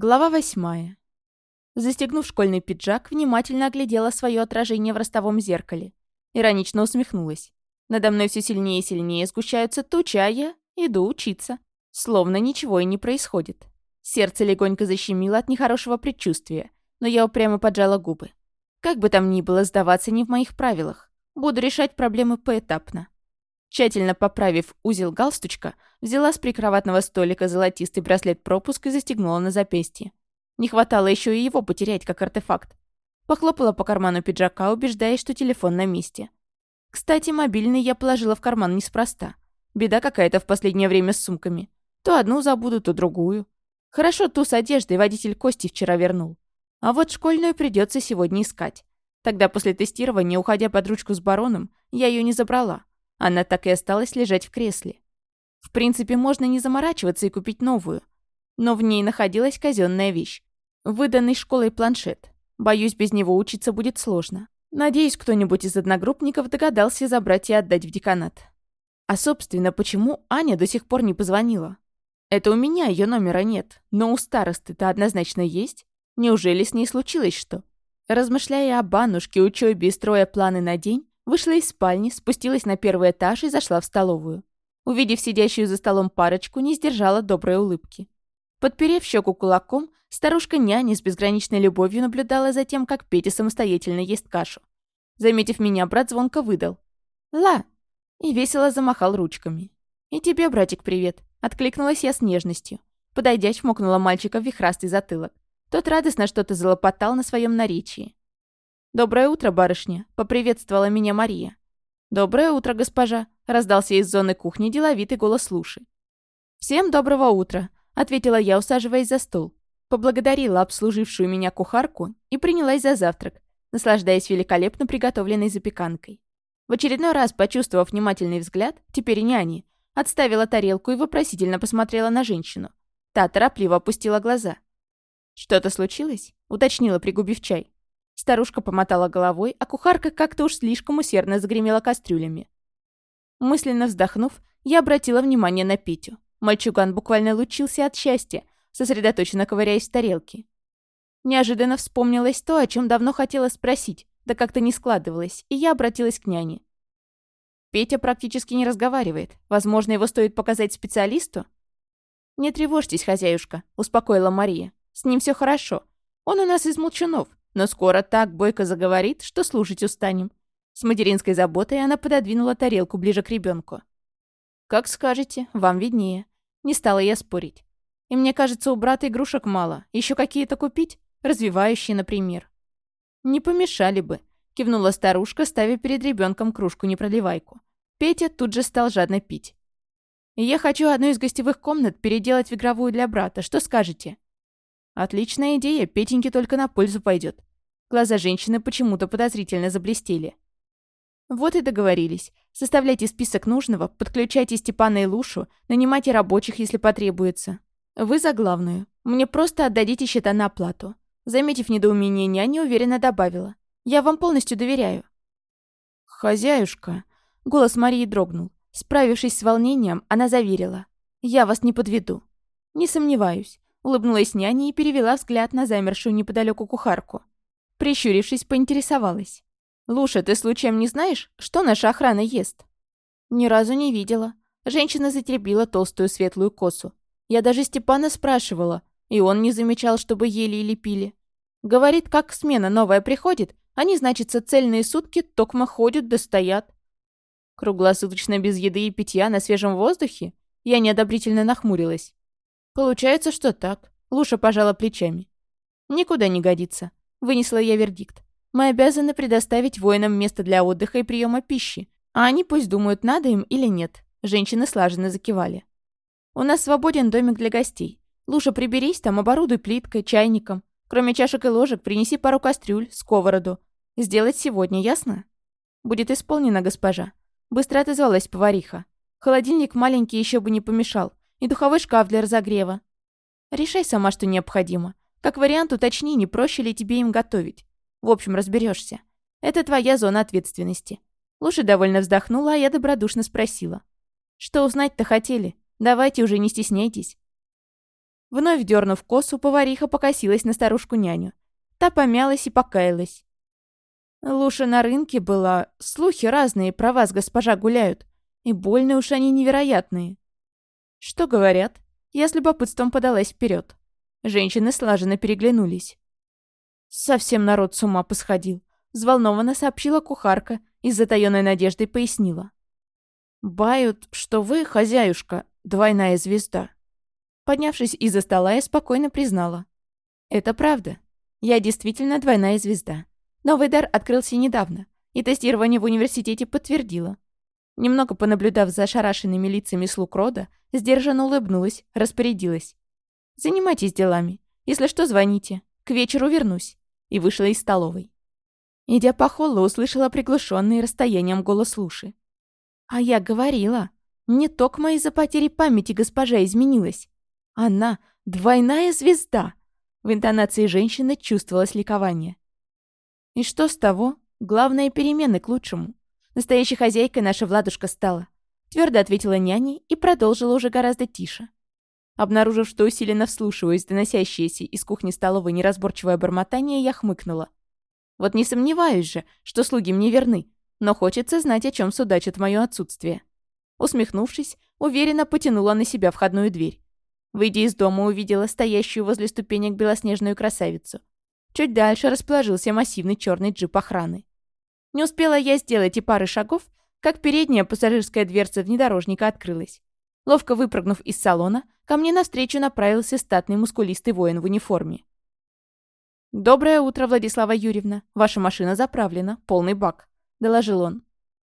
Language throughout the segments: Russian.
Глава восьмая. Застегнув школьный пиджак, внимательно оглядела свое отражение в ростовом зеркале. Иронично усмехнулась. Надо мной все сильнее и сильнее сгущаются тучи, а я иду учиться. Словно ничего и не происходит. Сердце легонько защемило от нехорошего предчувствия, но я упрямо поджала губы. Как бы там ни было, сдаваться не в моих правилах. Буду решать проблемы поэтапно. Тщательно поправив узел галстучка, взяла с прикроватного столика золотистый браслет-пропуск и застегнула на запястье. Не хватало еще и его потерять, как артефакт. Похлопала по карману пиджака, убеждаясь, что телефон на месте. Кстати, мобильный я положила в карман неспроста. Беда какая-то в последнее время с сумками. То одну забуду, то другую. Хорошо, ту с одеждой водитель Кости вчера вернул. А вот школьную придется сегодня искать. Тогда после тестирования, уходя под ручку с бароном, я ее не забрала. Она так и осталась лежать в кресле. В принципе, можно не заморачиваться и купить новую. Но в ней находилась казенная вещь. Выданный школой планшет. Боюсь, без него учиться будет сложно. Надеюсь, кто-нибудь из одногруппников догадался забрать и отдать в деканат. А, собственно, почему Аня до сих пор не позвонила? Это у меня ее номера нет, но у старосты-то однозначно есть. Неужели с ней случилось что? Размышляя о банушке, учебе и строя планы на день, Вышла из спальни, спустилась на первый этаж и зашла в столовую. Увидев сидящую за столом парочку, не сдержала доброй улыбки. Подперев щеку кулаком, старушка-няня с безграничной любовью наблюдала за тем, как Петя самостоятельно ест кашу. Заметив меня, брат звонко выдал. «Ла!» И весело замахал ручками. «И тебе, братик, привет!» Откликнулась я с нежностью. Подойдя, чмокнула мальчика в вихрастый затылок. Тот радостно что-то залопотал на своем наречии. «Доброе утро, барышня», — поприветствовала меня Мария. «Доброе утро, госпожа», — раздался из зоны кухни деловитый голос Луши. «Всем доброго утра», — ответила я, усаживаясь за стол. Поблагодарила обслужившую меня кухарку и принялась за завтрак, наслаждаясь великолепно приготовленной запеканкой. В очередной раз, почувствовав внимательный взгляд, теперь няни, отставила тарелку и вопросительно посмотрела на женщину. Та торопливо опустила глаза. «Что-то случилось?» — уточнила, пригубив чай. Старушка помотала головой, а кухарка как-то уж слишком усердно загремела кастрюлями. Мысленно вздохнув, я обратила внимание на Петю. Мальчуган буквально лучился от счастья, сосредоточенно ковыряясь в тарелке. Неожиданно вспомнилось то, о чем давно хотела спросить, да как-то не складывалось, и я обратилась к няне. Петя практически не разговаривает. Возможно, его стоит показать специалисту? «Не тревожьтесь, хозяюшка», — успокоила Мария. «С ним все хорошо. Он у нас из молчунов. Но скоро так бойко заговорит, что слушать устанем. С материнской заботой она пододвинула тарелку ближе к ребенку. «Как скажете, вам виднее». Не стала я спорить. И мне кажется, у брата игрушек мало. Еще какие-то купить? Развивающие, например. «Не помешали бы», — кивнула старушка, ставя перед ребенком кружку-непроливайку. Петя тут же стал жадно пить. «Я хочу одну из гостевых комнат переделать в игровую для брата. Что скажете?» «Отличная идея, Петеньке только на пользу пойдет. Глаза женщины почему-то подозрительно заблестели. Вот и договорились. Составляйте список нужного, подключайте Степана и Лушу, нанимайте рабочих, если потребуется. Вы за главную. Мне просто отдадите счета на оплату. Заметив недоумение няня, уверенно добавила. Я вам полностью доверяю. «Хозяюшка!» Голос Марии дрогнул. Справившись с волнением, она заверила. «Я вас не подведу». «Не сомневаюсь», — улыбнулась няня и перевела взгляд на замершую неподалеку кухарку. Прищурившись, поинтересовалась. «Луша, ты случаем не знаешь, что наша охрана ест?» «Ни разу не видела». Женщина затеребила толстую светлую косу. Я даже Степана спрашивала, и он не замечал, чтобы ели или пили. Говорит, как смена новая приходит, они, значится, цельные сутки токмо ходят да стоят. Круглосуточно без еды и питья на свежем воздухе? Я неодобрительно нахмурилась. Получается, что так. Луша пожала плечами. Никуда не годится. Вынесла я вердикт. Мы обязаны предоставить воинам место для отдыха и приема пищи, а они пусть думают, надо им или нет. Женщины слаженно закивали. У нас свободен домик для гостей. Лучше приберись там, оборудуй плиткой, чайником. Кроме чашек и ложек, принеси пару кастрюль, сковороду. Сделать сегодня, ясно? Будет исполнено, госпожа. Быстро отозвалась повариха. Холодильник маленький еще бы не помешал. И духовой шкаф для разогрева. Решай сама, что необходимо. Как вариант, уточни, не проще ли тебе им готовить. В общем, разберешься. Это твоя зона ответственности. Лучше довольно вздохнула, а я добродушно спросила. Что узнать-то хотели? Давайте уже не стесняйтесь. Вновь дернув косу, повариха покосилась на старушку-няню. Та помялась и покаялась. Луша на рынке была, слухи разные про вас, госпожа, гуляют. И больные уж они невероятные. Что говорят? Я с любопытством подалась вперед. Женщины слаженно переглянулись. Совсем народ с ума посходил. Взволнованно сообщила кухарка и с затаённой надеждой пояснила. «Бают, что вы, хозяюшка, двойная звезда». Поднявшись из-за стола, я спокойно признала. «Это правда. Я действительно двойная звезда. Новый дар открылся недавно, и тестирование в университете подтвердило. Немного понаблюдав за ошарашенными лицами слуг рода, сдержанно улыбнулась, распорядилась. «Занимайтесь делами. Если что, звоните. К вечеру вернусь». И вышла из столовой. Идя по холлу, услышала приглушенный расстоянием голос Луши. «А я говорила. Не только из-за потери памяти госпожа изменилась. Она — двойная звезда!» В интонации женщины чувствовалось ликование. «И что с того? Главное, перемены к лучшему. Настоящей хозяйкой наша Владушка стала. Твердо ответила няне и продолжила уже гораздо тише. Обнаружив, что усиленно вслушиваюсь доносящееся из кухни-столовой неразборчивое бормотание, я хмыкнула. Вот не сомневаюсь же, что слуги мне верны, но хочется знать, о чем судачит мое отсутствие. Усмехнувшись, уверенно потянула на себя входную дверь. Выйдя из дома, увидела стоящую возле ступенек белоснежную красавицу. Чуть дальше расположился массивный черный джип охраны. Не успела я сделать и пары шагов, как передняя пассажирская дверца внедорожника открылась. Ловко выпрыгнув из салона, ко мне навстречу направился статный мускулистый воин в униформе. «Доброе утро, Владислава Юрьевна. Ваша машина заправлена, полный бак», — доложил он.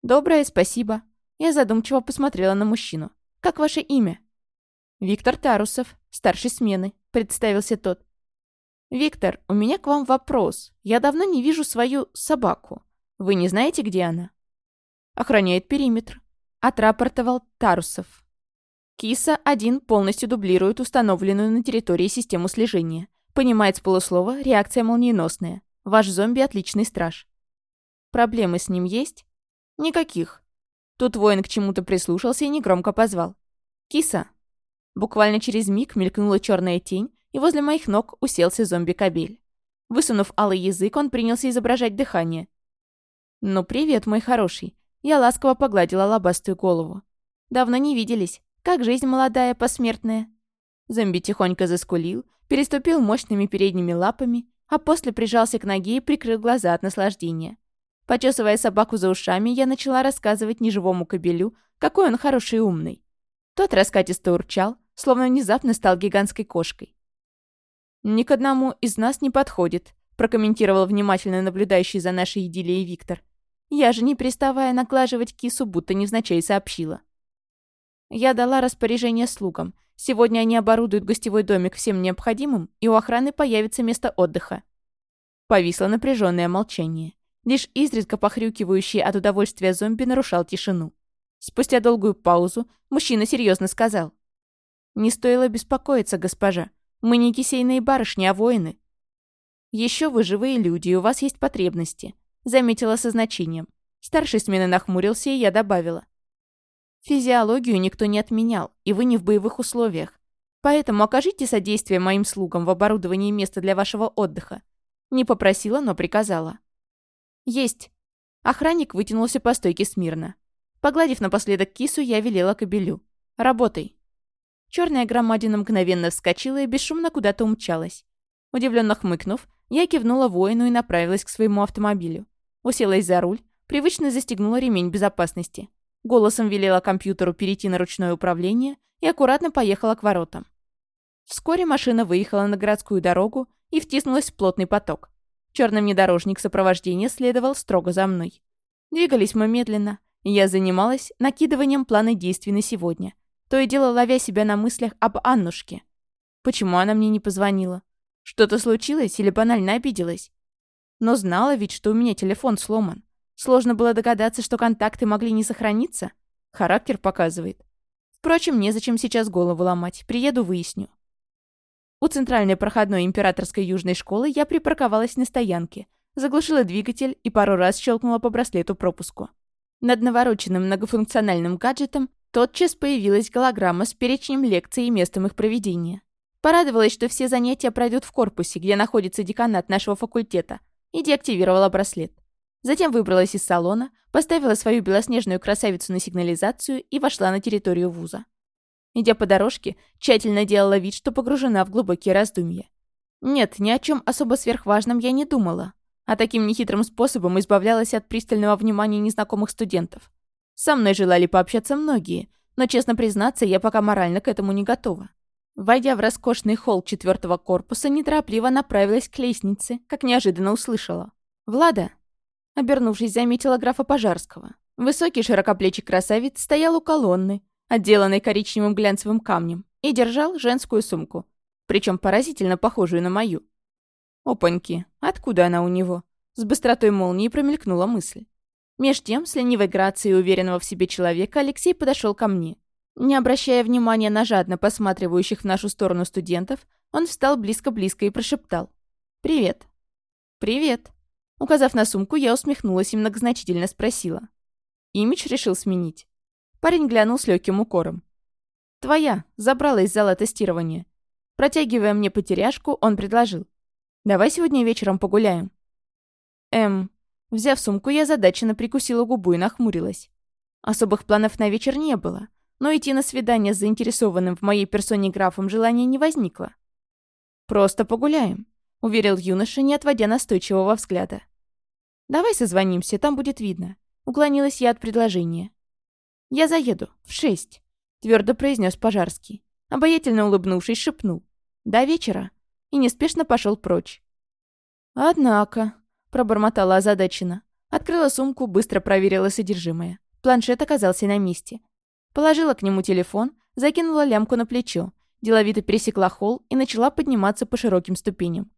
«Доброе, спасибо». Я задумчиво посмотрела на мужчину. «Как ваше имя?» «Виктор Тарусов, старший смены», — представился тот. «Виктор, у меня к вам вопрос. Я давно не вижу свою собаку. Вы не знаете, где она?» «Охраняет периметр», — отрапортовал Тарусов. Киса-1 полностью дублирует установленную на территории систему слежения. Понимает с полуслова, реакция молниеносная. Ваш зомби — отличный страж. Проблемы с ним есть? Никаких. Тут воин к чему-то прислушался и негромко позвал. «Киса!» Буквально через миг мелькнула черная тень, и возле моих ног уселся зомби-кобель. Высунув алый язык, он принялся изображать дыхание. «Ну, привет, мой хороший». Я ласково погладила лобастую голову. «Давно не виделись. Как жизнь молодая, посмертная?» Зомби тихонько заскулил, переступил мощными передними лапами, а после прижался к ноге и прикрыл глаза от наслаждения. Почесывая собаку за ушами, я начала рассказывать неживому кобелю, какой он хороший и умный. Тот раскатисто урчал, словно внезапно стал гигантской кошкой. «Ни к одному из нас не подходит», прокомментировал внимательно наблюдающий за нашей идиллией Виктор. Я же, не приставая наглаживать кису, будто невзначай сообщила. Я дала распоряжение слугам. Сегодня они оборудуют гостевой домик всем необходимым, и у охраны появится место отдыха. Повисло напряженное молчание. Лишь изредка похрюкивающий от удовольствия зомби нарушал тишину. Спустя долгую паузу мужчина серьезно сказал. «Не стоило беспокоиться, госпожа. Мы не кисейные барышни, а воины. Еще вы живые люди, и у вас есть потребности. Заметила со значением. Старший смены нахмурился, и я добавила. Физиологию никто не отменял, и вы не в боевых условиях. Поэтому окажите содействие моим слугам в оборудовании места для вашего отдыха. Не попросила, но приказала. Есть. Охранник вытянулся по стойке смирно. Погладив напоследок кису, я велела кобелю. Работай. Черная громадина мгновенно вскочила и бесшумно куда-то умчалась. Удивленно хмыкнув, я кивнула воину и направилась к своему автомобилю. Уселась за руль, привычно застегнула ремень безопасности. Голосом велела компьютеру перейти на ручное управление и аккуратно поехала к воротам. Вскоре машина выехала на городскую дорогу и втиснулась в плотный поток. Черный внедорожник сопровождения следовал строго за мной. Двигались мы медленно, и я занималась накидыванием плана действий на сегодня. То и дело ловя себя на мыслях об Аннушке. Почему она мне не позвонила? Что-то случилось или банально обиделась? Но знала ведь, что у меня телефон сломан. Сложно было догадаться, что контакты могли не сохраниться. Характер показывает. Впрочем, незачем сейчас голову ломать. Приеду, выясню. У центральной проходной императорской южной школы я припарковалась на стоянке, заглушила двигатель и пару раз щелкнула по браслету пропуску. Над навороченным многофункциональным гаджетом тотчас появилась голограмма с перечнем лекций и местом их проведения. Порадовалась, что все занятия пройдут в корпусе, где находится деканат нашего факультета, и деактивировала браслет. Затем выбралась из салона, поставила свою белоснежную красавицу на сигнализацию и вошла на территорию вуза. Идя по дорожке, тщательно делала вид, что погружена в глубокие раздумья. Нет, ни о чем особо сверхважном я не думала, а таким нехитрым способом избавлялась от пристального внимания незнакомых студентов. Со мной желали пообщаться многие, но, честно признаться, я пока морально к этому не готова. Войдя в роскошный холл четвертого корпуса, неторопливо направилась к лестнице, как неожиданно услышала. «Влада!» Обернувшись, заметила графа Пожарского. Высокий широкоплечий красавец стоял у колонны, отделанной коричневым глянцевым камнем, и держал женскую сумку, причем поразительно похожую на мою. Опаньки, откуда она у него? С быстротой молнии промелькнула мысль. Меж тем, с ленивой грацией уверенного в себе человека, Алексей подошел ко мне. Не обращая внимания на жадно посматривающих в нашу сторону студентов, он встал близко-близко и прошептал. «Привет». «Привет». Указав на сумку, я усмехнулась и многозначительно спросила. Имидж решил сменить. Парень глянул с легким укором. «Твоя. Забрала из зала тестирования». Протягивая мне потеряшку, он предложил. «Давай сегодня вечером погуляем». Эм... Взяв сумку, я задаченно прикусила губу и нахмурилась. Особых планов на вечер не было но идти на свидание с заинтересованным в моей персоне графом желания не возникло. «Просто погуляем», — уверил юноша, не отводя настойчивого взгляда. «Давай созвонимся, там будет видно», — уклонилась я от предложения. «Я заеду. В шесть», — твердо произнес Пожарский. Обаятельно улыбнувшись, шепнул. «До вечера», и неспешно пошел прочь. «Однако», — пробормотала озадаченно. Открыла сумку, быстро проверила содержимое. Планшет оказался на месте. Положила к нему телефон, закинула лямку на плечо, деловито пересекла холл и начала подниматься по широким ступеням.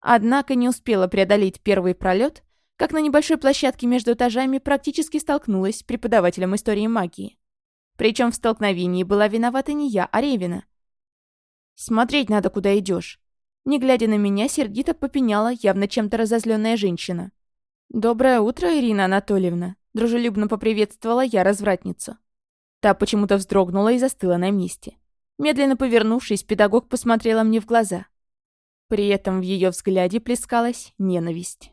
Однако не успела преодолеть первый пролет, как на небольшой площадке между этажами практически столкнулась с преподавателем истории магии. Причем в столкновении была виновата не я, а Ревина. «Смотреть надо, куда идешь. Не глядя на меня, сердито попеняла явно чем-то разозленная женщина. «Доброе утро, Ирина Анатольевна», — дружелюбно поприветствовала я развратницу. Та почему-то вздрогнула и застыла на месте. Медленно повернувшись, педагог посмотрела мне в глаза. При этом в ее взгляде плескалась ненависть.